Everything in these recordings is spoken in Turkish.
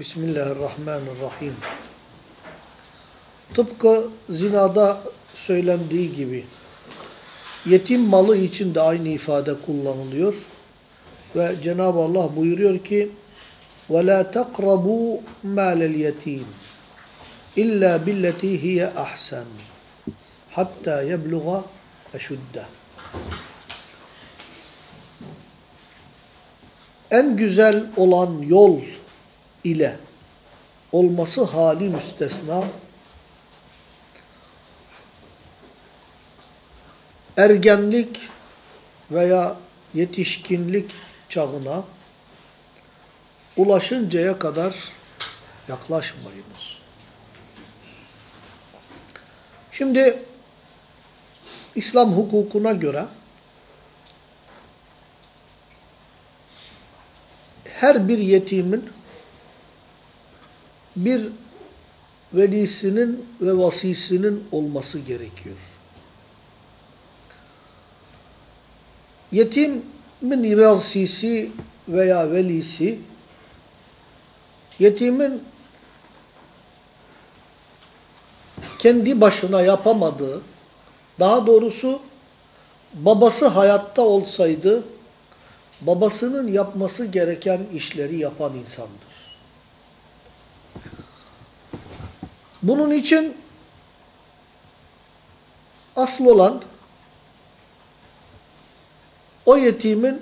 Bismillahirrahmanirrahim. Tıpkı zinada söylendiği gibi yetim malı için de aynı ifade kullanılıyor. Ve Cenab-ı Allah buyuruyor ki وَلَا تَقْرَبُوا مَالَ الْيَتِيمِ اِلَّا بِالَّتِي هِيَ أَحْسَنُ hatta yebluğa eşudde. En güzel olan yol ile olması hali müstesna ergenlik veya yetişkinlik çağına ulaşıncaya kadar yaklaşmayınız. Şimdi İslam hukukuna göre her bir yetimin bir velisinin ve vasisinin olması gerekiyor. Yetimin vasisi veya velisi yetimin kendi başına yapamadığı daha doğrusu babası hayatta olsaydı babasının yapması gereken işleri yapan insandır. Bunun için asıl olan o yetimin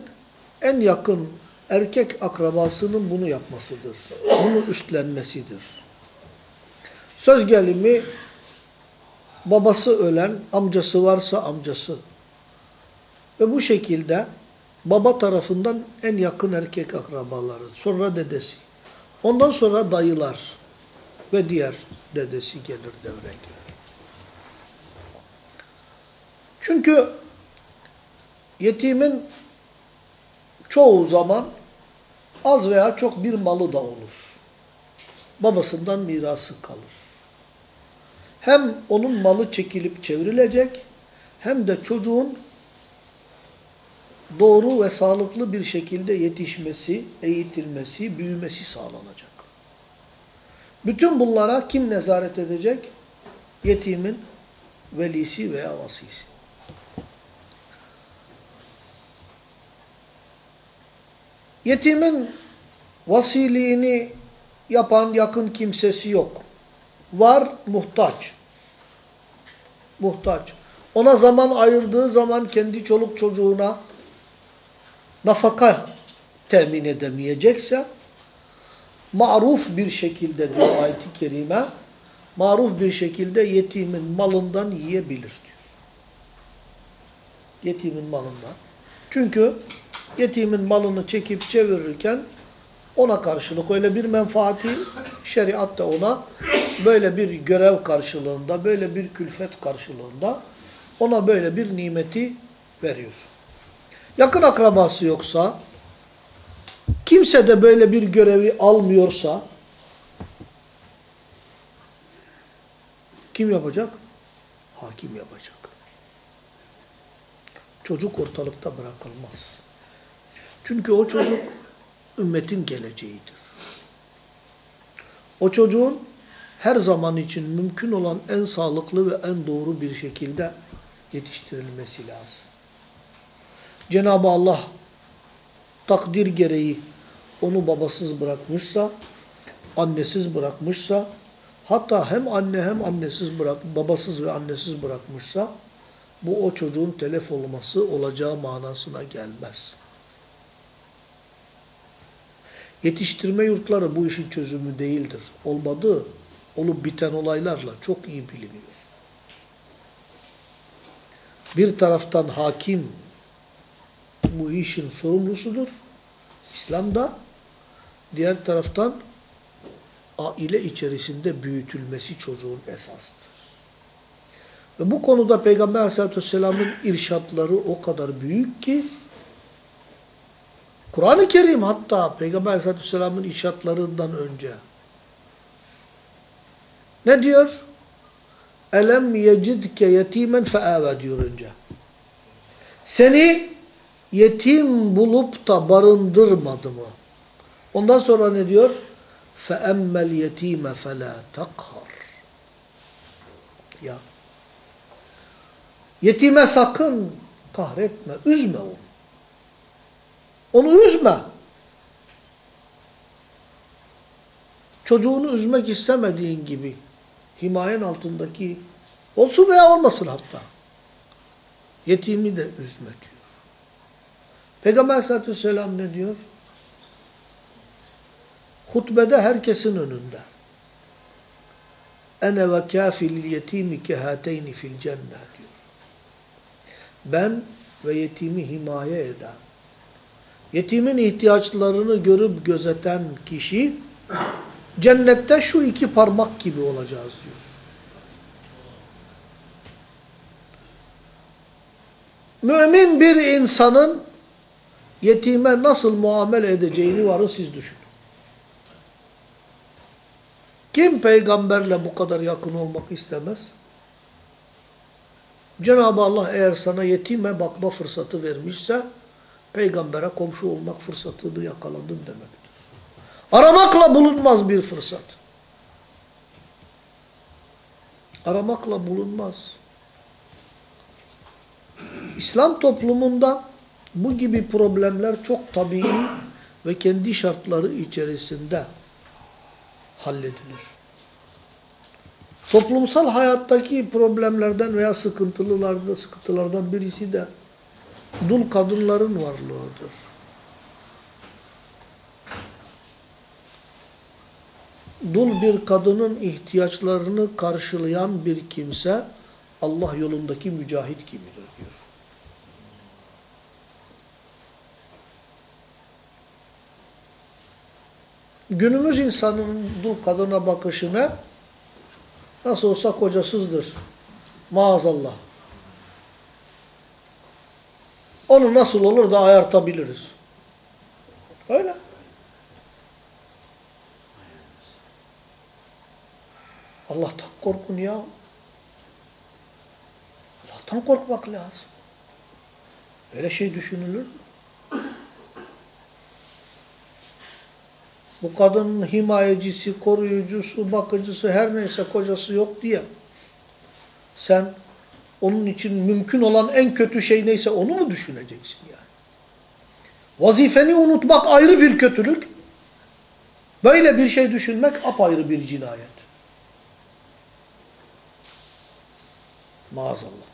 en yakın erkek akrabasının bunu yapmasıdır. Bunu üstlenmesidir. Söz gelimi babası ölen, amcası varsa amcası. Ve bu şekilde baba tarafından en yakın erkek akrabaları, sonra dedesi. Ondan sonra dayılar ve diğer dedesi gelir devreye Çünkü yetimin çoğu zaman az veya çok bir malı da olur. Babasından mirası kalır. Hem onun malı çekilip çevrilecek hem de çocuğun doğru ve sağlıklı bir şekilde yetişmesi, eğitilmesi, büyümesi sağlanacak. Bütün bunlara kim nezaret edecek? Yetimin velisi veya vasisi. Yetimin vasiliğini yapan yakın kimsesi yok. Var muhtaç. Muhtaç. Ona zaman ayırdığı zaman kendi çoluk çocuğuna nafaka temin edemeyecekse maruf bir şekilde diyor ayet-i kerime maruf bir şekilde yetimin malından yiyebilir diyor. Yetimin malından. Çünkü yetimin malını çekip çevirirken ona karşılık öyle bir menfaati şeriat da ona böyle bir görev karşılığında, böyle bir külfet karşılığında ona böyle bir nimeti veriyor. Yakın akrabası yoksa, kimse de böyle bir görevi almıyorsa, kim yapacak? Hakim yapacak. Çocuk ortalıkta bırakılmaz. Çünkü o çocuk ümmetin geleceğidir. O çocuğun her zaman için mümkün olan en sağlıklı ve en doğru bir şekilde yetiştirilmesi lazım. Cenab-ı Allah takdir gereği onu babasız bırakmışsa, annesiz bırakmışsa, hatta hem anne hem annesiz bırak, babasız ve annesiz bırakmışsa, bu o çocuğun telef olması olacağı manasına gelmez. Yetiştirme yurtları bu işin çözümü değildir. Olmadığı, olup biten olaylarla çok iyi biliniyor. Bir taraftan hakim bu işin sorumlusudur. İslam'da diğer taraftan aile içerisinde büyütülmesi çocuğun esastır. Ve bu konuda Peygamber aleyhissalatü vesselamın irşatları o kadar büyük ki Kur'an-ı Kerim hatta Peygamber aleyhissalatü vesselamın irşatlarından önce ne diyor? Elem yecidke yetimen feave diyor önce. Seni yetim bulup da barındırmadı mı? Ondan sonra ne diyor? فَأَمَّا الْيَت۪يمَ فَلَا تَقْهَرْ Ya. Yetime sakın kahretme, üzme onu. Onu üzme. Çocuğunu üzmek istemediğin gibi himayen altındaki olsun veya olmasın hatta. Yetimi de üzme diyor. Peygamber aleyhissalatü vesselam ne diyor? Hutbede herkesin önünde. Ene ve kâfilil yetimi kehateyni fil cennet diyor. Ben ve yetimi himaye eden, yetimin ihtiyaçlarını görüp gözeten kişi cennette şu iki parmak gibi olacağız diyor. Mümin bir insanın yetime nasıl muamele edeceğini varı siz düşünün. Kim peygamberle bu kadar yakın olmak istemez? Cenab-ı Allah eğer sana yetime bakma fırsatı vermişse, peygambere komşu olmak fırsatını yakaladın demektir. Aramakla bulunmaz bir fırsat. Aramakla bulunmaz. İslam toplumunda bu gibi problemler çok tabii ve kendi şartları içerisinde halledilir. Toplumsal hayattaki problemlerden veya sıkıntılılardan, sıkıntılardan birisi de dul kadınların varlığıdır. Dul bir kadının ihtiyaçlarını karşılayan bir kimse Allah yolundaki mücahit gibidir diyor. Günümüz insanının kadına bakışına nasıl olsa kocasızdır. Maazallah. Onu nasıl olur da ayartabiliriz. Öyle. Allah'tan korkun ya. Allah'tan korkmak lazım. Böyle şey düşünülür mü? Bu kadının himayecisi, koruyucusu, bakıcısı her neyse kocası yok diye sen onun için mümkün olan en kötü şey neyse onu mu düşüneceksin yani? Vazifeni unutmak ayrı bir kötülük. Böyle bir şey düşünmek apayrı bir cinayet. Maazallah.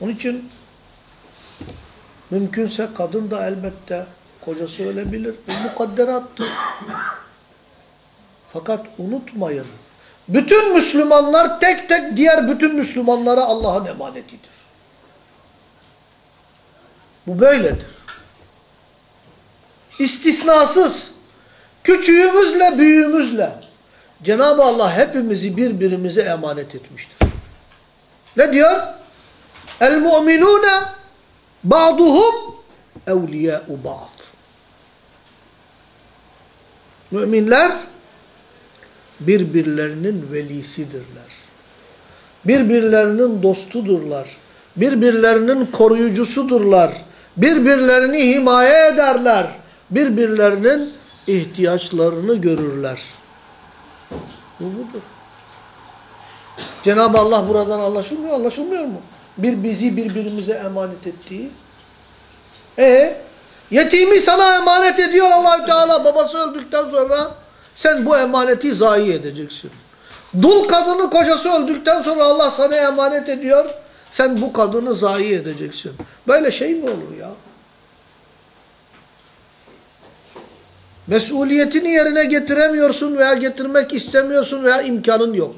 Onun için mümkünse kadın da elbette kocası ölebilir. Bu mukadderattır. Fakat unutmayın. Bütün Müslümanlar tek tek diğer bütün Müslümanlara Allah'ın emanetidir. Bu böyledir. İstisnasız. Küçüğümüzle büyüğümüzle. Cenab-ı Allah hepimizi birbirimize emanet etmiştir. Ne diyor? El-mu'minune ba'duhum evliyâ'u ba'd. Müminler birbirlerinin velisidirler. Birbirlerinin dostudurlar. Birbirlerinin koruyucusudurlar. Birbirlerini himaye ederler. Birbirlerinin ihtiyaçlarını görürler. Bu budur. Cenab-ı Allah buradan anlaşılmıyor, anlaşılmıyor mu? Bir bizi birbirimize emanet ettiği. E yetimi sana emanet ediyor Allahü Teala babası öldükten sonra sen bu emaneti zayi edeceksin. Dul kadını kocası öldükten sonra Allah sana emanet ediyor. Sen bu kadını zayi edeceksin. Böyle şey mi olur ya? Mesuliyetini yerine getiremiyorsun veya getirmek istemiyorsun veya imkanın yok.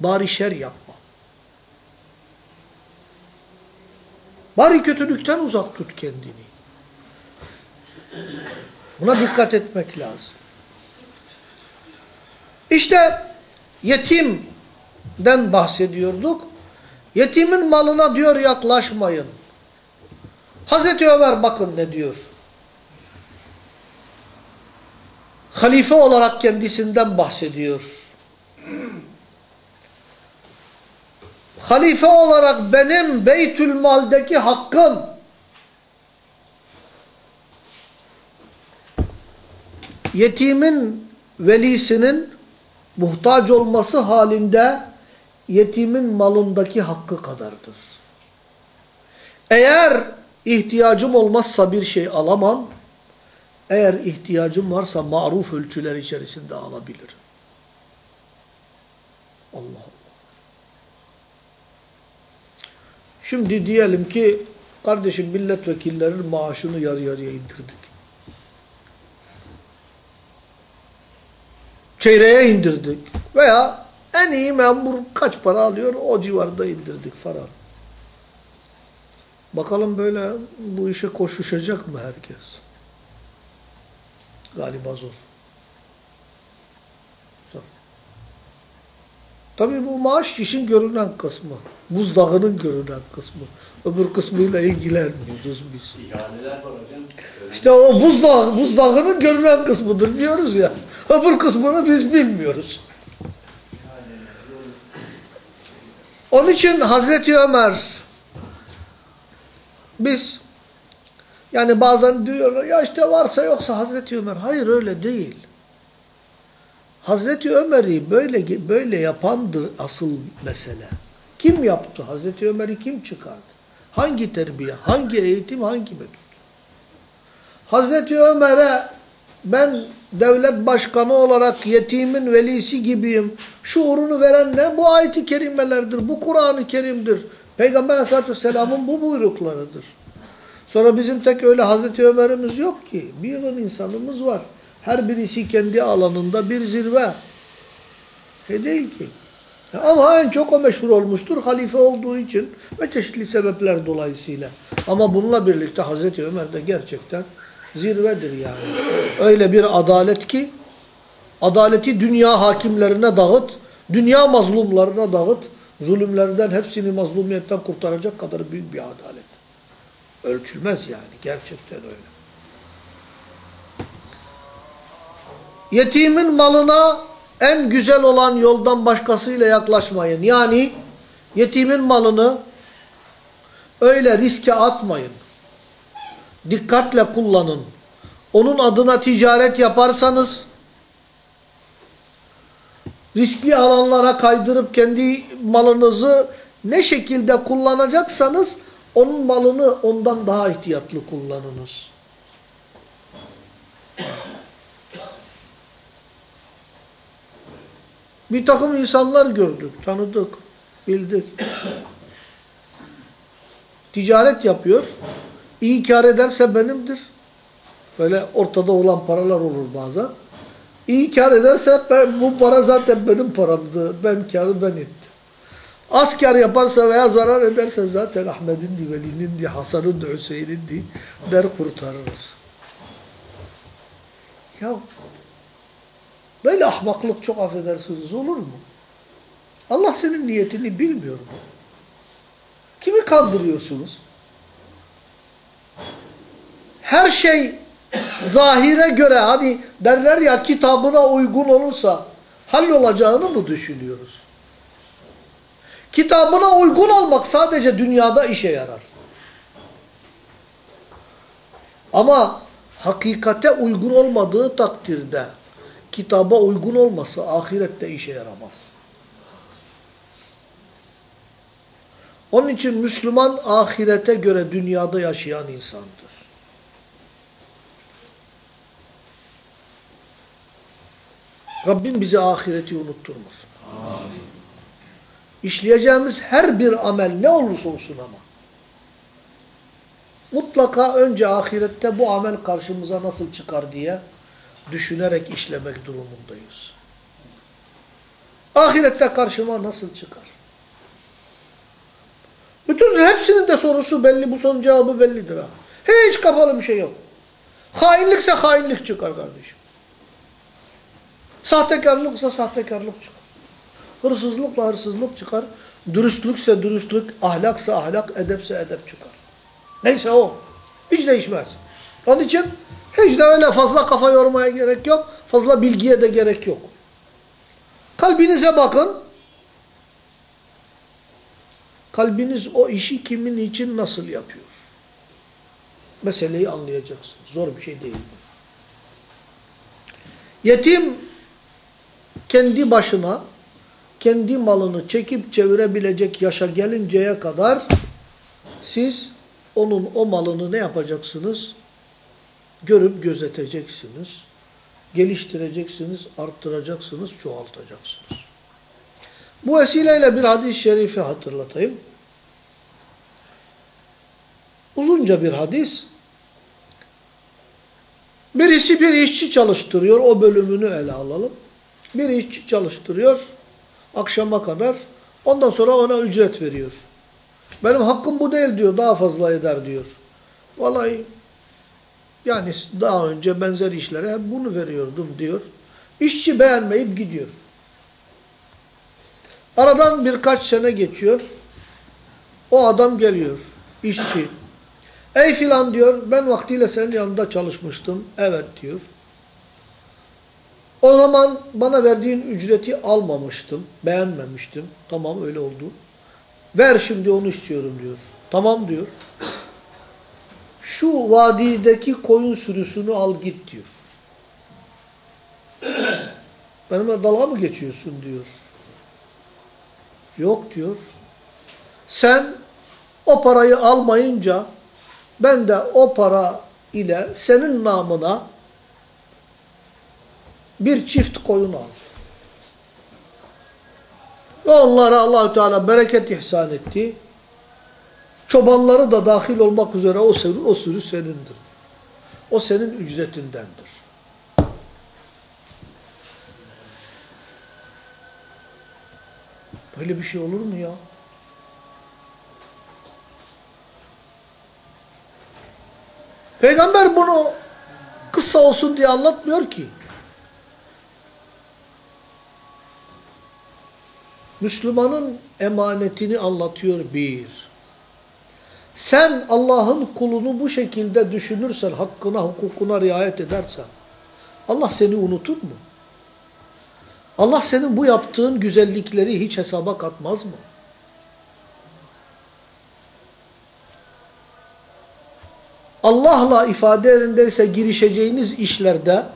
Bari şer yapma. Bari kötülükten uzak tut kendini. Buna dikkat etmek lazım. İşte yetimden bahsediyorduk. Yetimin malına diyor yaklaşmayın. Hazreti Ömer bakın ne diyor. Halife olarak kendisinden bahsediyor. Halife olarak benim Beytül Mal'deki hakkım yetimin velisinin muhtaç olması halinde yetimin malındaki hakkı kadardır. Eğer ihtiyacım olmazsa bir şey alamam, eğer ihtiyacım varsa maruf ölçüler içerisinde alabilirim. Allah Allah. Şimdi diyelim ki kardeşim milletvekillerinin maaşını yarı yarıya indirdik. Çeyreğe indirdik. Veya en iyi memur kaç para alıyor o civarda indirdik falan. Bakalım böyle bu işe koşuşacak mı herkes? Galiba zor. Tabii bu maaş işin görünen kısmı. Buzdağının görünen kısmı. Öbür kısmıyla ilgilenmiyoruz biz. İşte o buzdağı, buzdağının görünen kısmıdır diyoruz ya. Öbür kısmını biz bilmiyoruz. Onun için Hazreti Ömer biz yani bazen diyorlar ya işte varsa yoksa Hazreti Ömer. Hayır öyle değil. Hazreti Ömer'i böyle böyle yapandır asıl mesele. Kim yaptı? Hazreti Ömer'i kim çıkardı? Hangi terbiye, hangi eğitim, hangi metot? Hazreti Ömer'e ben devlet başkanı olarak yetimin velisi gibiyim. Şuurunu veren ne? Bu ayet-i kerimelerdir. Bu Kur'an-ı Kerim'dir. Peygamber aleyhissalatü vesselamın bu buyruklarıdır. Sonra bizim tek öyle Hazreti Ömer'imiz yok ki. Bir yığın insanımız var. Her birisi kendi alanında bir zirve. Şey değil ki. Ama en çok o meşhur olmuştur halife olduğu için ve çeşitli sebepler dolayısıyla. Ama bununla birlikte Hazreti Ömer de gerçekten zirvedir yani. Öyle bir adalet ki adaleti dünya hakimlerine dağıt, dünya mazlumlarına dağıt, zulümlerden hepsini mazlumiyetten kurtaracak kadar büyük bir adalet. Ölçülmez yani gerçekten öyle. Yetimin malına en güzel olan yoldan başkasıyla yaklaşmayın. Yani yetimin malını öyle riske atmayın. Dikkatle kullanın. Onun adına ticaret yaparsanız riskli alanlara kaydırıp kendi malınızı ne şekilde kullanacaksanız onun malını ondan daha ihtiyatlı kullanınız. Bir takım insanlar gördük, tanıdık, bildik. Ticaret yapıyor. İyi kar ederse benimdir. Böyle ortada olan paralar olur bazen. İyi kar ederse ben, bu para zaten benim paramdı. Ben karı ben ettim. Az kar yaparsa veya zarar ederse zaten Ahmet'in Veli'nin Hasan'ın Hüseyin'in der kurtarırız. Ya böyle ahmaklık çok affedersiniz olur mu? Allah senin niyetini bilmiyor mu? Kimi kandırıyorsunuz? Her şey zahire göre hani derler ya kitabına uygun olursa hallolacağını mı düşünüyoruz? Kitabına uygun olmak sadece dünyada işe yarar. Ama hakikate uygun olmadığı takdirde kitaba uygun olması ahirette işe yaramaz. Onun için Müslüman ahirete göre dünyada yaşayan insandır. Rabbim bize ahireti unutturmasın. İşleyeceğimiz her bir amel ne olursa olsun ama mutlaka önce ahirette bu amel karşımıza nasıl çıkar diye düşünerek işlemek durumundayız. Ahirette karşıma nasıl çıkar? Bütün hepsinin de sorusu belli, bu sorunun cevabı bellidir ha. Hiç kapalı bir şey yok. Hainlikse hainlik çıkar kardeşim. Sahtekarlıksa sahtekarlık çıkar. Hırsızlıkla hırsızlık çıkar. Dürüstlükse dürüstlük, ahlaksa ahlak, edepse edep çıkar. Neyse o. Hiç değişmez. Onun için hiç de öyle fazla kafa yormaya gerek yok. Fazla bilgiye de gerek yok. Kalbinize bakın. Kalbiniz o işi kimin için nasıl yapıyor? Meseleyi anlayacaksınız. Zor bir şey değil. Yetim kendi başına kendi malını çekip çevirebilecek yaşa gelinceye kadar siz onun o malını ne yapacaksınız? Görüp gözeteceksiniz. Geliştireceksiniz, arttıracaksınız, çoğaltacaksınız. Bu vesileyle bir hadis-i şerifi hatırlatayım. Uzunca bir hadis. Birisi bir işçi çalıştırıyor. O bölümünü ele alalım. Bir işçi çalıştırıyor. Akşama kadar. Ondan sonra ona ücret veriyor. Benim hakkım bu değil diyor. Daha fazla eder diyor. Vallahi yani daha önce benzer işlere bunu veriyordum diyor. İşçi beğenmeyip gidiyor. Aradan birkaç sene geçiyor. O adam geliyor. işçi. Ey filan diyor ben vaktiyle senin yanında çalışmıştım. Evet diyor. O zaman bana verdiğin ücreti almamıştım. Beğenmemiştim. Tamam öyle oldu. Ver şimdi onu istiyorum diyor. Tamam diyor. Şu vadideki koyun sürüsünü al git diyor. Benimle dalga mı geçiyorsun diyor. Yok diyor. Sen o parayı almayınca ben de o para ile senin namına bir çift koyun al. Ve onlara Allahü Teala bereket ihsan etti. Çobanları da dahil olmak üzere o sürü, o sürü senindir. O senin ücretindendir. Böyle bir şey olur mu ya? Peygamber bunu kısa olsun diye anlatmıyor ki. Müslümanın emanetini anlatıyor bir. Sen Allah'ın kulunu bu şekilde düşünürsen, hakkına, hukukuna riayet edersen, Allah seni unutur mu? Allah senin bu yaptığın güzellikleri hiç hesaba katmaz mı? Allah'la ifade yerindeyse girişeceğiniz işlerde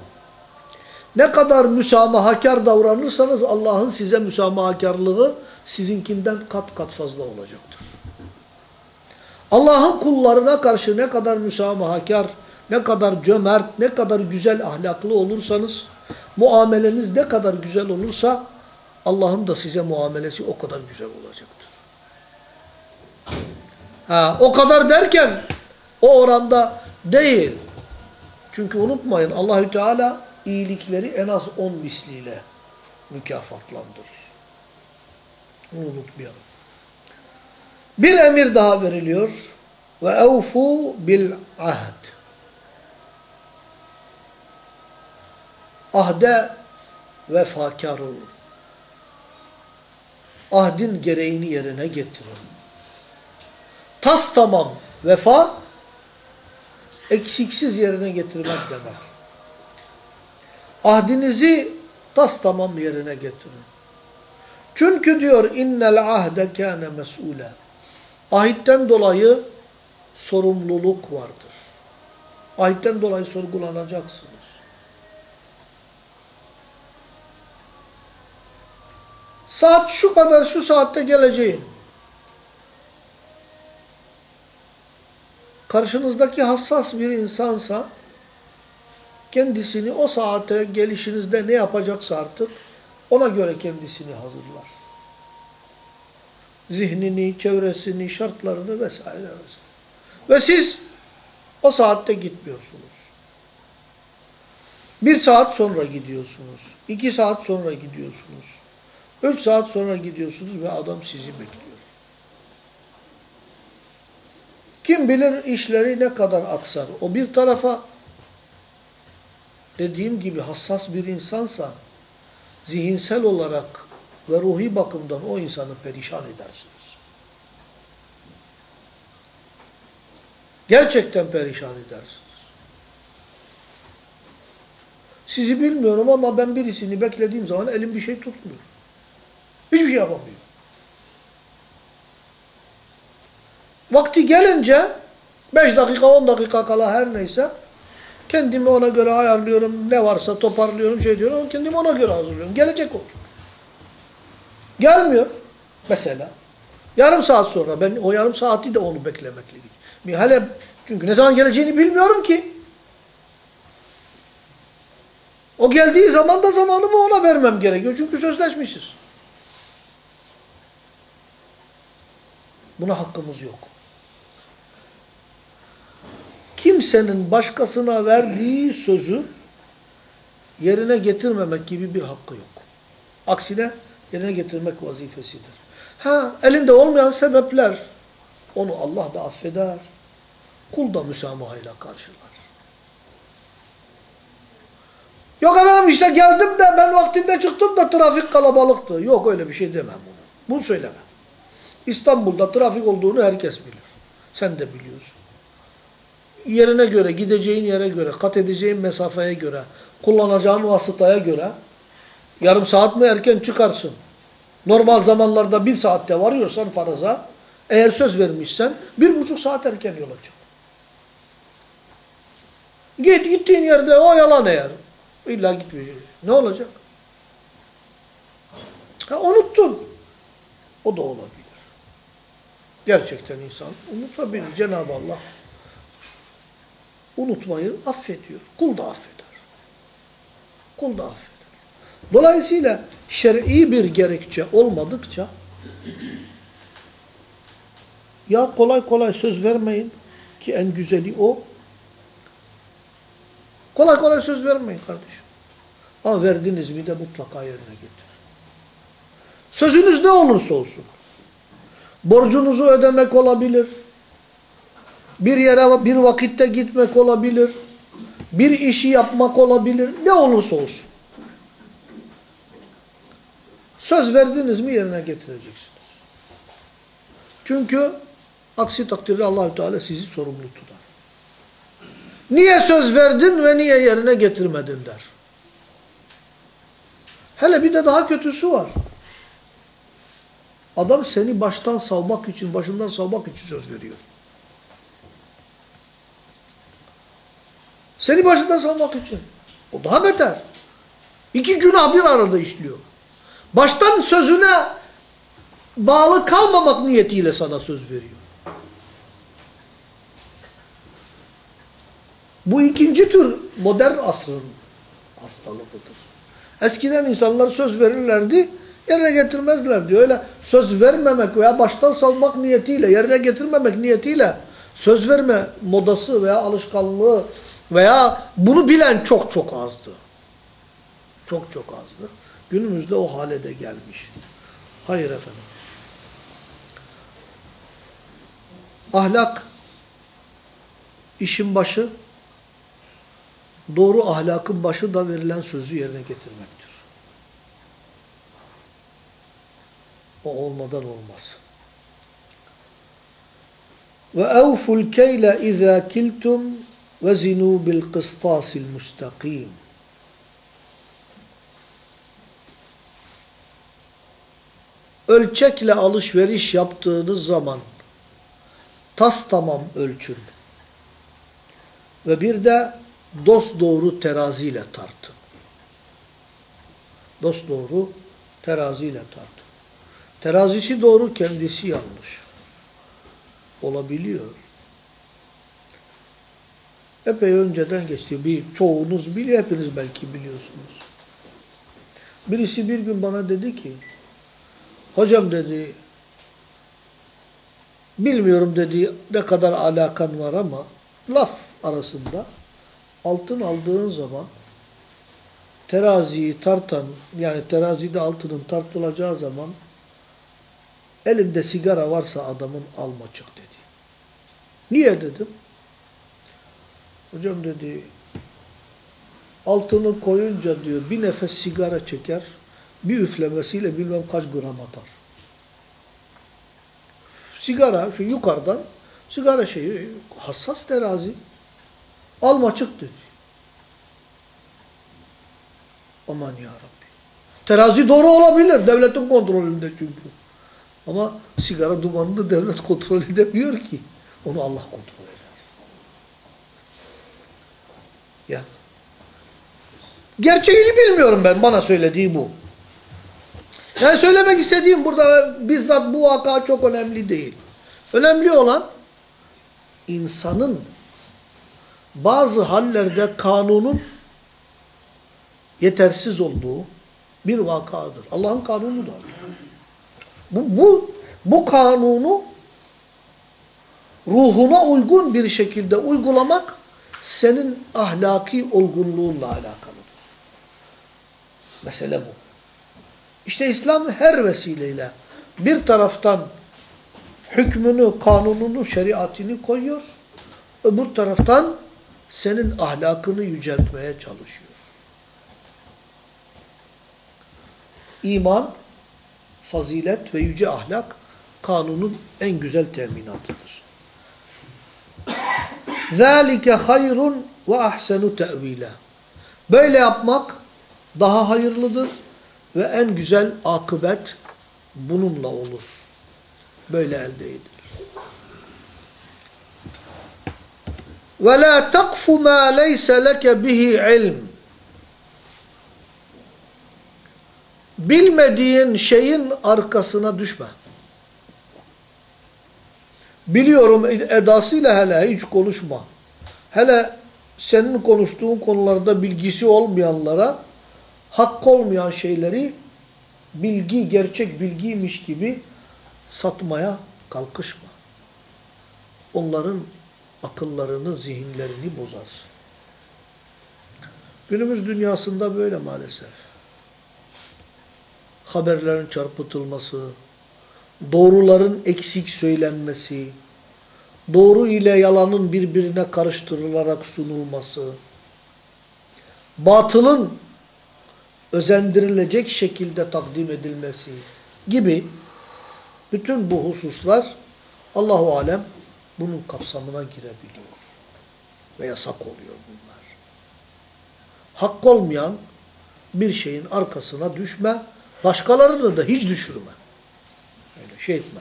ne kadar müsamahakar davranırsanız Allah'ın size müsamahakarlığı sizinkinden kat kat fazla olacaktır. Allah'ın kullarına karşı ne kadar müsamahakar, ne kadar cömert, ne kadar güzel ahlaklı olursanız, muameleniz ne kadar güzel olursa Allah'ın da size muamelesi o kadar güzel olacaktır. Ha, o kadar derken o oranda değil. Çünkü unutmayın Allahü Teala iyilikleri en az on misliyle mükafatlandırır. Unutmayalım. Bir emir daha veriliyor. Ve evfu bil ahd. Ahde vefakar olun. Ahdin gereğini yerine getirin. Tas tamam vefa eksiksiz yerine getirmek demek. Ahdinizi tas tamam yerine getirin. Çünkü diyor innel ahde kâne mes'ûle. Ahitten dolayı sorumluluk vardır. Ahitten dolayı sorgulanacaksınız. Saat şu kadar şu saatte geleceğim. Karşınızdaki hassas bir insansa kendisini o saate gelişinizde ne yapacaksa artık ona göre kendisini hazırlar. Zihnini, çevresini, şartlarını vesaire vesaire. Ve siz o saatte gitmiyorsunuz. Bir saat sonra gidiyorsunuz. iki saat sonra gidiyorsunuz. Üç saat sonra gidiyorsunuz ve adam sizi bekliyor. Kim bilir işleri ne kadar aksar. O bir tarafa dediğim gibi hassas bir insansa zihinsel olarak ve ruhi bakımdan o insanı perişan edersiniz. Gerçekten perişan edersiniz. Sizi bilmiyorum ama ben birisini beklediğim zaman elim bir şey tutmuyor. Hiçbir şey yapamıyor. Vakti gelince 5 dakika 10 dakika kala her neyse Kendimi ona göre ayarlıyorum. Ne varsa toparlıyorum, şey diyorum. Kendimi ona göre hazırlıyorum. Gelecek o. Gelmiyor mesela. Yarım saat sonra ben o yarım saati de onu beklemekle geçiyor. Hele çünkü ne zaman geleceğini bilmiyorum ki. O geldiği zaman da zamanımı ona vermem gerekiyor. Çünkü sözleşmişiz. Buna hakkımız yok. Kimsenin başkasına verdiği sözü yerine getirmemek gibi bir hakkı yok. Aksine yerine getirmek vazifesidir. Ha, elinde olmayan sebepler onu Allah da affeder. Kul da müsamahayla karşılar. Yok efendim işte geldim de ben vaktinde çıktım da trafik kalabalıktı. Yok öyle bir şey demem bunu. Bunu söylemem. İstanbul'da trafik olduğunu herkes bilir. Sen de biliyorsun. Yerine göre, gideceğin yere göre, kat edeceğin mesafeye göre, kullanacağın vasıtaya göre yarım saat mi erken çıkarsın? Normal zamanlarda bir saatte varıyorsan faraza, eğer söz vermişsen bir buçuk saat erken yola çık. Git, gittiğin yerde o yalan eğer. İlla gitmeyeceksin. Ne olacak? Ha, unuttun. O da olabilir. Gerçekten insan unutabilir. Cenab-ı Allah unutmayı affediyor. Kul da affeder. Kul da affeder. Dolayısıyla şer'i bir gerekçe olmadıkça ya kolay kolay söz vermeyin ki en güzeli o. Kolay kolay söz vermeyin kardeşim. Ama verdiniz mi de mutlaka yerine getirin. Sözünüz ne olursa olsun. Borcunuzu ödemek olabilir. Bir yere bir vakitte gitmek olabilir. Bir işi yapmak olabilir. Ne olursa olsun. Söz verdiniz mi yerine getireceksiniz. Çünkü aksi takdirde Allahü Teala sizi sorumlu tutar. Niye söz verdin ve niye yerine getirmedin der. Hele bir de daha kötüsü var. Adam seni baştan savmak için, başından savmak için söz veriyor. Seni başından savmak için. O daha beter. İki günah bir arada işliyor. Baştan sözüne bağlı kalmamak niyetiyle sana söz veriyor. Bu ikinci tür modern asrın hastalığıdır. Eskiden insanlar söz verirlerdi, yerine getirmezlerdi. Öyle söz vermemek veya baştan salmak niyetiyle, yerine getirmemek niyetiyle söz verme modası veya alışkanlığı veya bunu bilen çok çok azdı. Çok çok azdı. Günümüzde o hale de gelmiş. Hayır efendim. Ahlak işin başı, doğru ahlakın başı da verilen sözü yerine getirmektir. O olmadan olmaz. Ve evful keyle izâ kiltum ve zinû bil kıstâsil müstakîm. Ölçekle alışveriş yaptığınız zaman tas tamam ölçün. Ve bir de dost doğru teraziyle tartın. Dost doğru teraziyle tartın. Terazisi doğru, kendisi yanlış. Olabiliyor. Epey önceden geçti. Bir çoğunuz biliyor, hepiniz belki biliyorsunuz. Birisi bir gün bana dedi ki, hocam dedi, bilmiyorum dedi ne kadar alakan var ama laf arasında altın aldığın zaman teraziyi tartan yani terazide altının tartılacağı zaman elinde sigara varsa adamın alma çık dedi. Niye dedim? Hocam dedi altını koyunca diyor bir nefes sigara çeker bir üflemesiyle bilmem kaç gram atar. Sigara şu yukarıdan sigara şeyi hassas terazi alma çık dedi. Aman ya Rabbi. Terazi doğru olabilir devletin kontrolünde çünkü. Ama sigara dumanını devlet kontrol edemiyor ki. Onu Allah kontrol eder. Ya. Gerçeğini bilmiyorum ben. Bana söylediği bu. Yani söylemek istediğim burada bizzat bu vaka çok önemli değil. Önemli olan insanın bazı hallerde kanunun yetersiz olduğu bir vakadır. Allah'ın kanunudur. Bu, bu, bu kanunu ruhuna uygun bir şekilde uygulamak senin ahlaki olgunluğunla alakalıdır. Mesele bu. İşte İslam her vesileyle bir taraftan hükmünü, kanununu, şeriatini koyuyor. Öbür taraftan senin ahlakını yüceltmeye çalışıyor. İman, fazilet ve yüce ahlak kanunun en güzel teminatıdır. ذَٰلِكَ خَيْرٌ وَاَحْسَنُ تَأْو۪يلًا Böyle yapmak daha hayırlıdır ve en güzel akıbet bununla olur. Böyle elde edilir. Ve la takfu ma leyse leke bihi ilm. Bilmediğin şeyin arkasına düşme. Biliyorum edasıyla hele hiç konuşma. Hele senin konuştuğun konularda bilgisi olmayanlara hak olmayan şeyleri bilgi, gerçek bilgiymiş gibi satmaya kalkışma. Onların akıllarını, zihinlerini bozarsın. Günümüz dünyasında böyle maalesef. Haberlerin çarpıtılması, doğruların eksik söylenmesi, doğru ile yalanın birbirine karıştırılarak sunulması, batılın özendirilecek şekilde takdim edilmesi gibi bütün bu hususlar Allahu alem bunun kapsamına girebiliyor ve yasak oluyor bunlar. Hak olmayan bir şeyin arkasına düşme, başkalarını da hiç düşürme. Öyle şey etme.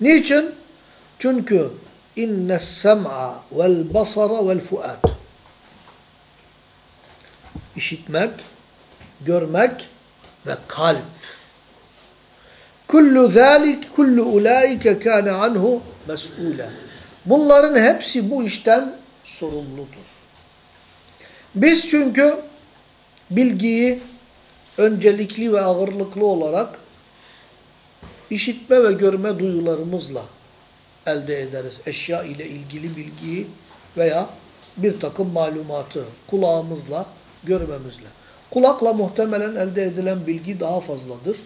Niçin? Çünkü inne sem'a vel basara vel fuad. İşitmek, görmek ve kalp. Kullu zalik, kullu ulaike kâne anhu mes'ûle. Bunların hepsi bu işten sorumludur. Biz çünkü bilgiyi öncelikli ve ağırlıklı olarak işitme ve görme duyularımızla elde ederiz. Eşya ile ilgili bilgiyi veya bir takım malumatı kulağımızla, görmemizle. Kulakla muhtemelen elde edilen bilgi daha fazladır.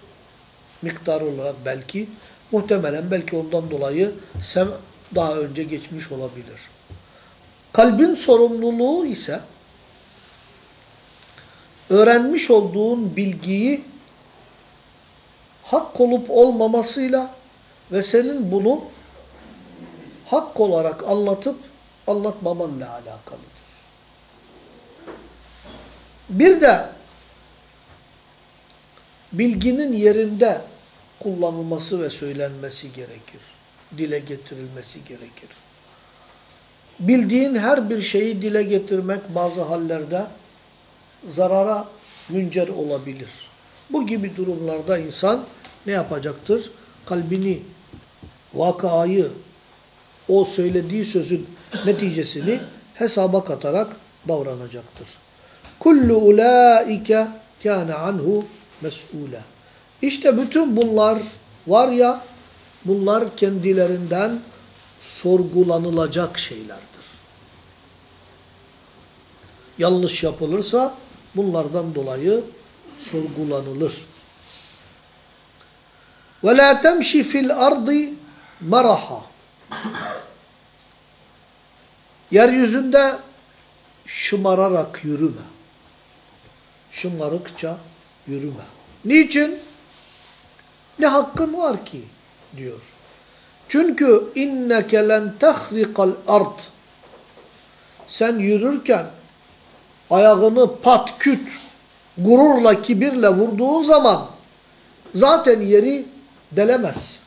Miktar olarak belki. Muhtemelen belki ondan dolayı sem daha önce geçmiş olabilir. Kalbin sorumluluğu ise öğrenmiş olduğun bilgiyi hak olup olmamasıyla ve senin bunu hak olarak anlatıp anlatmamanla alakalıdır. Bir de bilginin yerinde kullanılması ve söylenmesi gerekir. Dile getirilmesi gerekir. Bildiğin her bir şeyi dile getirmek bazı hallerde zarara müncer olabilir. Bu gibi durumlarda insan ne yapacaktır? Kalbini, vakayı, o söylediği sözün neticesini hesaba katarak davranacaktır. Kullu ulaike kana anhu mes'ule. İşte bütün bunlar var ya bunlar kendilerinden sorgulanılacak şeylerdir. Yanlış yapılırsa bunlardan dolayı sorgulanılır. Ve la temşi fil ardı maraha. Yeryüzünde şımararak yürüme. Şımarıkça yürüme. Niçin? Ne hakkın var ki? diyor. Çünkü inneke len tahrikal ard. Sen yürürken ayağını pat küt gururla kibirle vurduğun zaman zaten yeri delemez.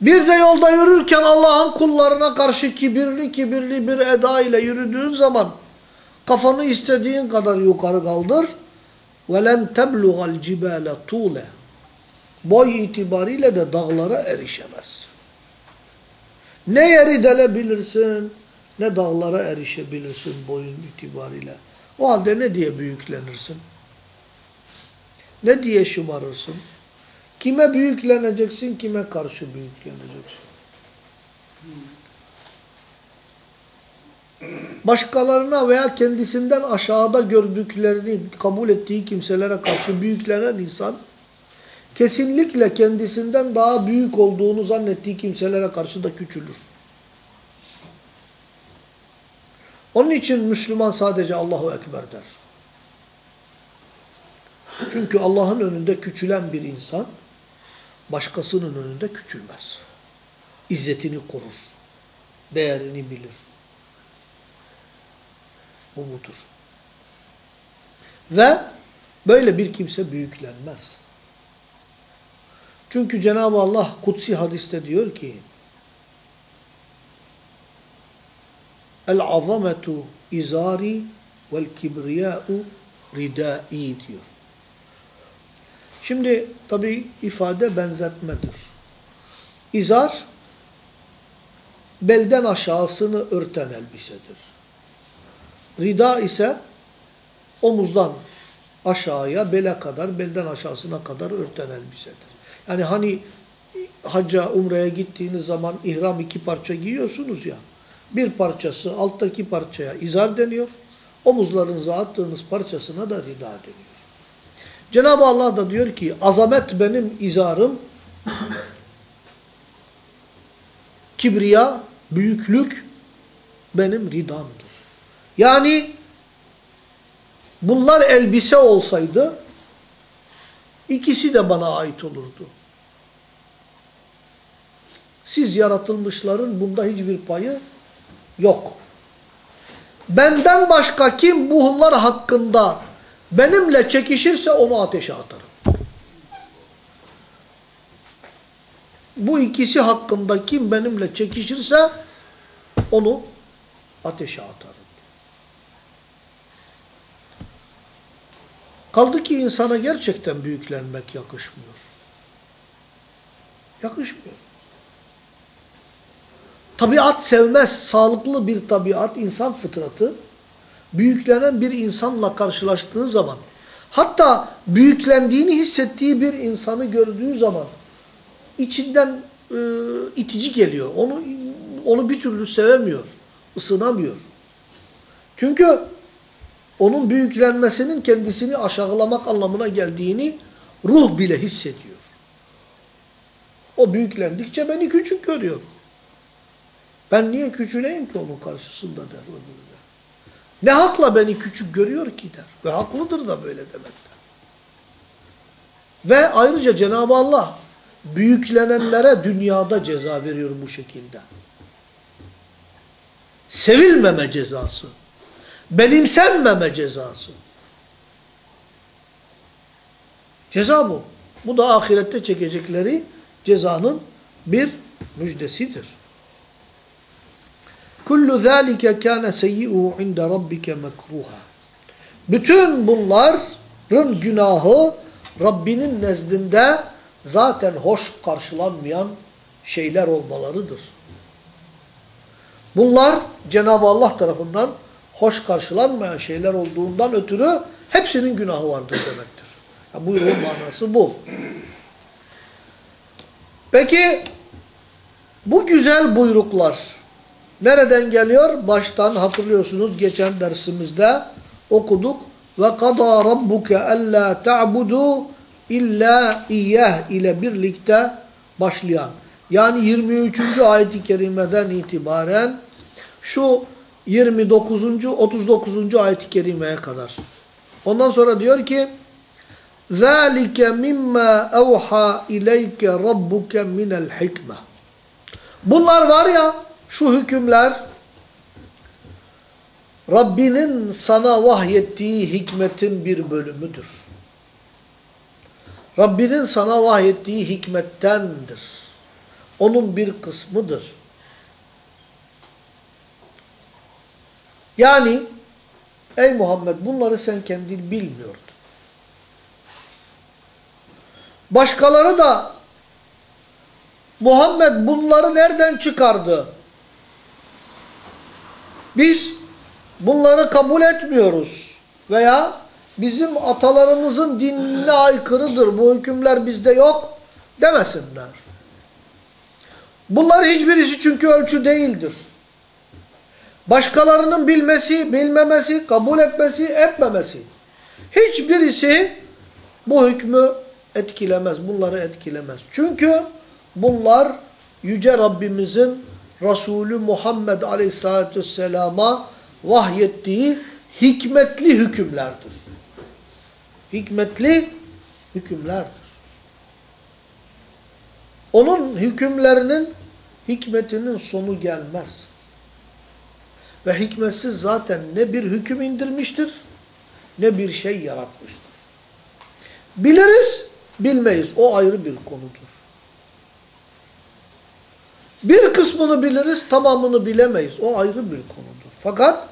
Bir de yolda yürürken Allah'ın kullarına karşı kibirli kibirli bir eda ile yürüdüğün zaman kafanı istediğin kadar yukarı kaldır. وَلَنْ تَبْلُغَ الْجِبَالَ طُولَ Boy itibariyle de dağlara erişemez. Ne yeri delebilirsin, ne dağlara erişebilirsin boyun itibariyle. O halde ne diye büyüklenirsin? Ne diye şımarırsın? Kime büyükleneceksin, kime karşı büyükleneceksin? Başkalarına veya kendisinden aşağıda gördüklerini kabul ettiği kimselere karşı büyüklenen insan, kesinlikle kendisinden daha büyük olduğunu zannettiği kimselere karşı da küçülür. Onun için Müslüman sadece Allahu Ekber der. Çünkü Allah'ın önünde küçülen bir insan, başkasının önünde küçülmez. İzzetini korur. Değerini bilir. Bu budur. Ve böyle bir kimse büyüklenmez. Çünkü Cenab-ı Allah kutsi hadiste diyor ki El-azametu izari vel kibriya'u ridai diyor. Şimdi tabi ifade benzetmedir. İzar belden aşağısını örten elbisedir. Rida ise omuzdan aşağıya bele kadar, belden aşağısına kadar örten elbisedir. Yani hani hacca, umreye gittiğiniz zaman ihram iki parça giyiyorsunuz ya. Bir parçası alttaki parçaya izar deniyor. Omuzlarınıza attığınız parçasına da rida deniyor. Cenab-ı Allah da diyor ki azamet benim izarım, kibriya, büyüklük benim ridamdır. Yani bunlar elbise olsaydı ikisi de bana ait olurdu. Siz yaratılmışların bunda hiçbir payı yok. Benden başka kim bunlar hakkında benimle çekişirse onu ateşe atarım. Bu ikisi hakkında kim benimle çekişirse onu ateşe atarım. Kaldı ki insana gerçekten büyüklenmek yakışmıyor. Yakışmıyor. Tabiat sevmez. Sağlıklı bir tabiat, insan fıtratı büyüklenen bir insanla karşılaştığı zaman hatta büyüklendiğini hissettiği bir insanı gördüğü zaman içinden e, itici geliyor. Onu onu bir türlü sevemiyor, ısınamıyor. Çünkü onun büyüklenmesinin kendisini aşağılamak anlamına geldiğini ruh bile hissediyor. O büyüklendikçe beni küçük görüyor. Ben niye küçüleyim ki onun karşısında der öbürüne. Ne hakla beni küçük görüyor ki der. Ve haklıdır da böyle demekte. Ve ayrıca Cenab-ı Allah büyüklenenlere dünyada ceza veriyor bu şekilde. Sevilmeme cezası. Benimsenmeme cezası. Ceza bu. Bu da ahirette çekecekleri cezanın bir müjdesidir. Kullu zâlike kâne seyyi'u inde rabbike mekruha. Bütün bunların günahı Rabbinin nezdinde zaten hoş karşılanmayan şeyler olmalarıdır. Bunlar Cenab-ı Allah tarafından hoş karşılanmayan şeyler olduğundan ötürü hepsinin günahı vardır demektir. Ya buyruğun manası bu. Peki bu güzel buyruklar nereden geliyor? Baştan hatırlıyorsunuz geçen dersimizde okuduk. Ve kada rabbuke alla ta'budu illa iyyah ile birlikte başlayan. Yani 23. ayet-i kerimeden itibaren şu 29. 39. ayet-i kerimeye kadar. Ondan sonra diyor ki ذَٰلِكَ مِمَّا اَوْحَى اِلَيْكَ رَبُّكَ مِنَ الْحِكْمَةِ Bunlar var ya, şu hükümler, Rabbinin sana vahyettiği hikmetin bir bölümüdür. Rabbinin sana vahyettiği hikmettendir. onun bir kısmıdır. Yani ey Muhammed bunları sen kendin bilmiyordun. Başkaları da Muhammed bunları nereden çıkardı? Biz bunları kabul etmiyoruz. Veya bizim atalarımızın dinine aykırıdır. Bu hükümler bizde yok demesinler. Bunlar hiçbirisi çünkü ölçü değildir. Başkalarının bilmesi, bilmemesi, kabul etmesi, etmemesi. Hiçbirisi bu hükmü etkilemez, bunları etkilemez. Çünkü bunlar Yüce Rabbimizin Resulü Muhammed Aleyhisselatü Vesselam'a vahyettiği hikmetli hükümlerdir. Hikmetli hükümlerdir. Onun hükümlerinin hikmetinin sonu gelmez. Ve hikmetsiz zaten ne bir hüküm indirmiştir, ne bir şey yaratmıştır. Biliriz, bilmeyiz. O ayrı bir konudur. Bir kısmını biliriz, tamamını bilemeyiz. O ayrı bir konudur. Fakat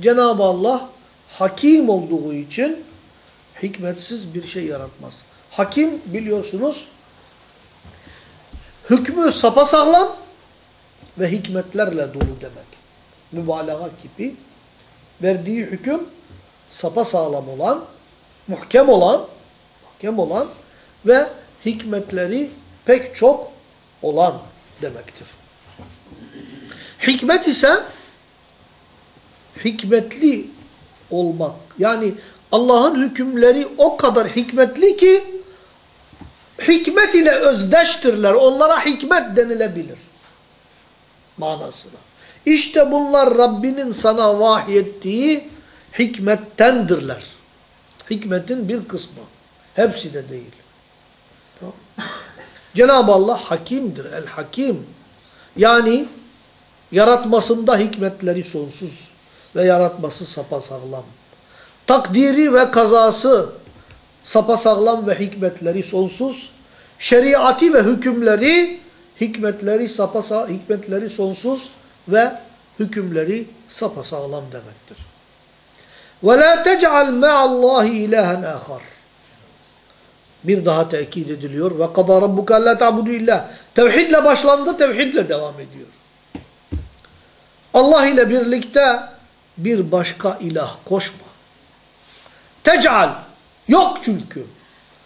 Cenab-ı Allah hakim olduğu için hikmetsiz bir şey yaratmaz. Hakim biliyorsunuz hükmü sapasağlam ve hikmetlerle dolu demek. Mübalağa gibi verdiği hüküm sapasağlam olan, muhkem olan, muhkem olan ve hikmetleri pek çok olan demektir. Hikmet ise hikmetli olmak. Yani Allah'ın hükümleri o kadar hikmetli ki hikmet ile özdeştirler. Onlara hikmet denilebilir. Manasına. İşte bunlar Rabbinin sana vahyettiği hikmettendirler. Hikmetin bir kısmı. Hepsi de değil. Tamam. Cenab-ı Allah hakimdir. El-Hakim. Yani yaratmasında hikmetleri sonsuz ve yaratması sapasağlam. Takdiri ve kazası sapasağlam ve hikmetleri sonsuz. Şeriatı ve hükümleri hikmetleri sapasa hikmetleri sonsuz ve hükümleri sapasağlam demektir. Ve la tec'al ma'allahi ilahen ahar. Bir daha tekit ediliyor. Ve kadâ rabbuke allâ ta'budu illah. Tevhidle başlandı, tevhidle devam ediyor. Allah ile birlikte bir başka ilah koşma. Tec'al. Yok çünkü.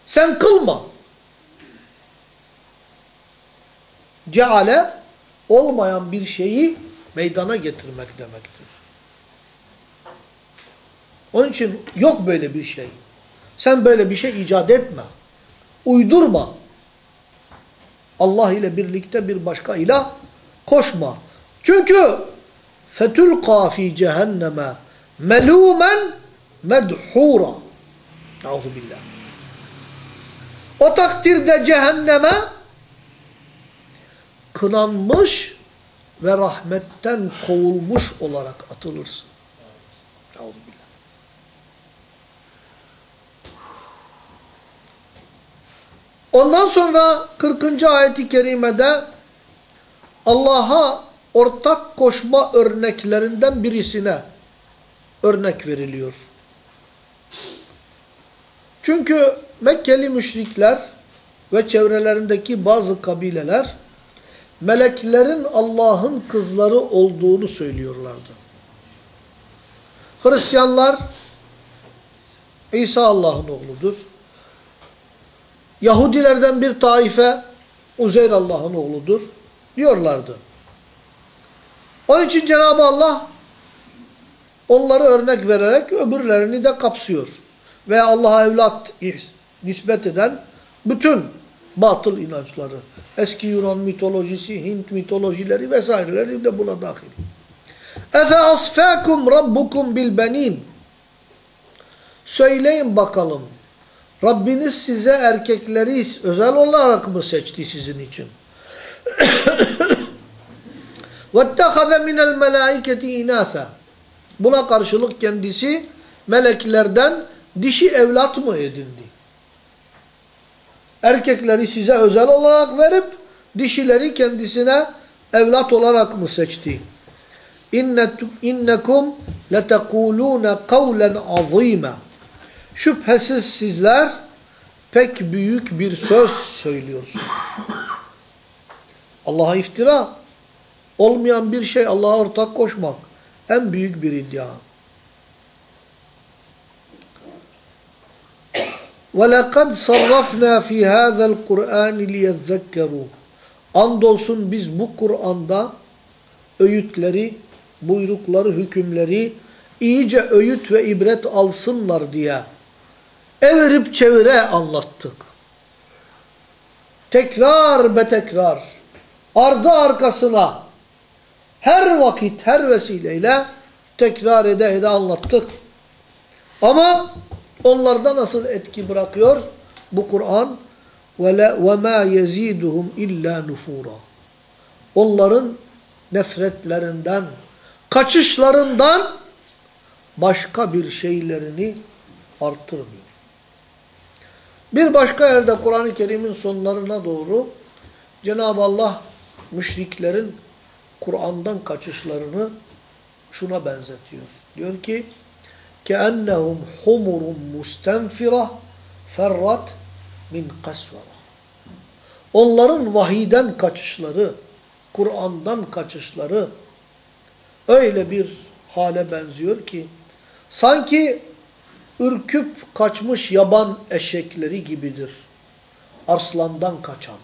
Sen kılma. Ceale olmayan bir şeyi meydana getirmek demektir. Onun için yok böyle bir şey. Sen böyle bir şey icat etme. Uydurma. Allah ile birlikte bir başka ilah koşma. Çünkü fetulqa fi cehenneme melumen medhura. Euzu billah. O takdirde cehenneme kınanmış ve rahmetten kovulmuş olarak atılırsın. Ondan sonra 40. ayeti kerimede Allah'a ortak koşma örneklerinden birisine örnek veriliyor. Çünkü Mekkeli müşrikler ve çevrelerindeki bazı kabileler meleklerin Allah'ın kızları olduğunu söylüyorlardı. Hristiyanlar İsa Allah'ın oğludur. Yahudilerden bir taife Uzeyr Allah'ın oğludur diyorlardı. Onun için Cenab-ı Allah onları örnek vererek öbürlerini de kapsıyor. Ve Allah'a evlat nispet eden bütün batıl inançları, eski Yunan mitolojisi, Hint mitolojileri vesaireleri de buna dahil. Efe asfâkum rabbukum bil benin. Söyleyin bakalım. Rabbiniz size erkekleri özel olarak mı seçti sizin için? وَاتَّخَذَ مِنَ الْمَلَائِكَةِ اِنَاثًا Buna karşılık kendisi meleklerden dişi evlat mı edindi? Erkekleri size özel olarak verip dişileri kendisine evlat olarak mı seçti? İnnekum letekulune kavlen azîme. Şüphesiz sizler pek büyük bir söz söylüyorsunuz. Allah'a iftira, olmayan bir şey Allah'a ortak koşmak en büyük bir iddia. وَلَقَدْ صَرَّفْنَا فِي هَذَا الْقُرْآنِ لِيَذَّكَّرُوا Andolsun biz bu Kur'an'da öğütleri, buyrukları, hükümleri iyice öğüt ve ibret alsınlar diye evirip çevire anlattık. Tekrar be tekrar, ardı arkasına, her vakit, her vesileyle tekrar ede ede anlattık. Ama onlarda nasıl etki bırakıyor bu Kur'an? وَمَا يَزِيدُهُمْ illa nufura. Onların nefretlerinden, kaçışlarından başka bir şeylerini artırmıyor. Bir başka yerde Kur'an-ı Kerim'in sonlarına doğru Cenab-ı Allah müşriklerin Kur'an'dan kaçışlarını şuna benzetiyor. Diyor ki كَأَنَّهُمْ حُمُرٌ مُسْتَنْفِرَةٌ فَرَّتْ min kasvara. Onların vahiden kaçışları, Kur'an'dan kaçışları öyle bir hale benziyor ki sanki ürküp kaçmış yaban eşekleri gibidir. Arslandan kaçan.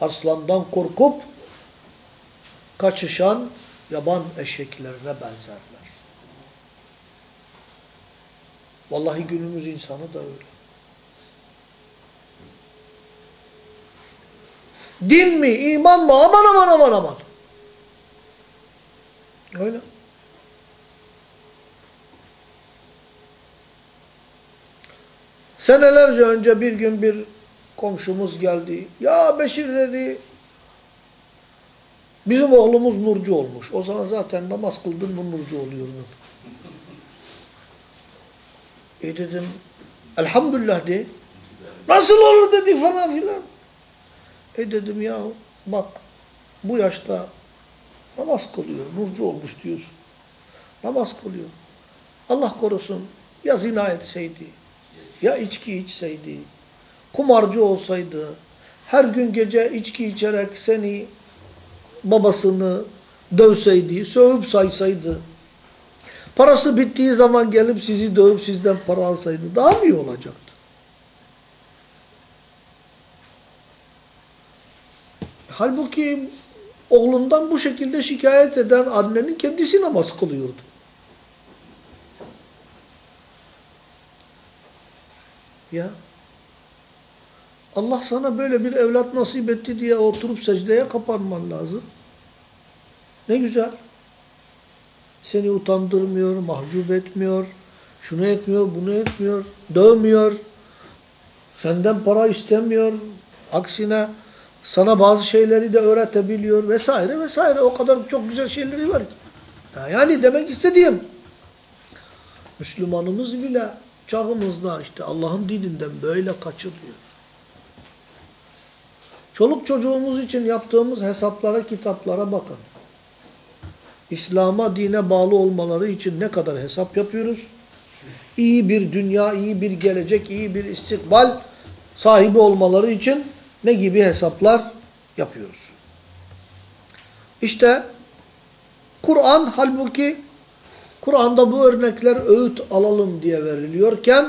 Arslandan korkup kaçışan yaban eşeklerine benzerler. Vallahi günümüz insanı da öyle. Din mi, iman mı? Aman aman aman aman. Öyle. Senelerce önce bir gün bir komşumuz geldi. Ya Beşir dedi, bizim oğlumuz nurcu olmuş. O zaman zaten namaz kıldın mı nurcu oluyordun. E dedim, elhamdülillah de. Nasıl olur dedi falan filan. E dedim ya bak bu yaşta namaz kılıyor, nurcu olmuş diyorsun. Namaz kılıyor. Allah korusun ya zina etseydi, ya içki içseydi, kumarcı olsaydı, her gün gece içki içerek seni, babasını dövseydi, sövüp saysaydı, parası bittiği zaman gelip sizi dövüp sizden para alsaydı daha mı iyi olacaktı? Halbuki oğlundan bu şekilde şikayet eden annenin kendisi namaz kılıyordu. Ya Allah sana böyle bir evlat nasip etti diye oturup secdeye kapanman lazım. Ne güzel. Seni utandırmıyor, mahcup etmiyor, şunu etmiyor, bunu etmiyor, dövmüyor, senden para istemiyor. Aksine sana bazı şeyleri de öğretebiliyor vesaire vesaire. O kadar çok güzel şeyleri var. Yani demek istediğim Müslümanımız bile çağımızda işte Allah'ın dininden böyle kaçırıyor. Çoluk çocuğumuz için yaptığımız hesaplara, kitaplara bakın. İslam'a, dine bağlı olmaları için ne kadar hesap yapıyoruz? İyi bir dünya, iyi bir gelecek, iyi bir istikbal sahibi olmaları için ne gibi hesaplar yapıyoruz. İşte Kur'an halbuki Kur'an'da bu örnekler öğüt alalım diye veriliyorken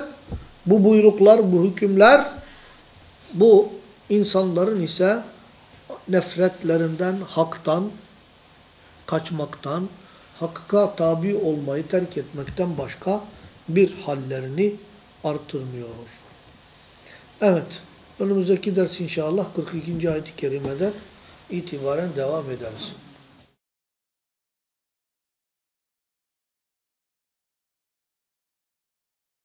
bu buyruklar, bu hükümler bu insanların ise nefretlerinden, haktan, kaçmaktan, hakka tabi olmayı terk etmekten başka bir hallerini artırmıyor. Evet. Önümüzdeki ders inşallah 42. ayet-i kerimeden itibaren devam ederiz.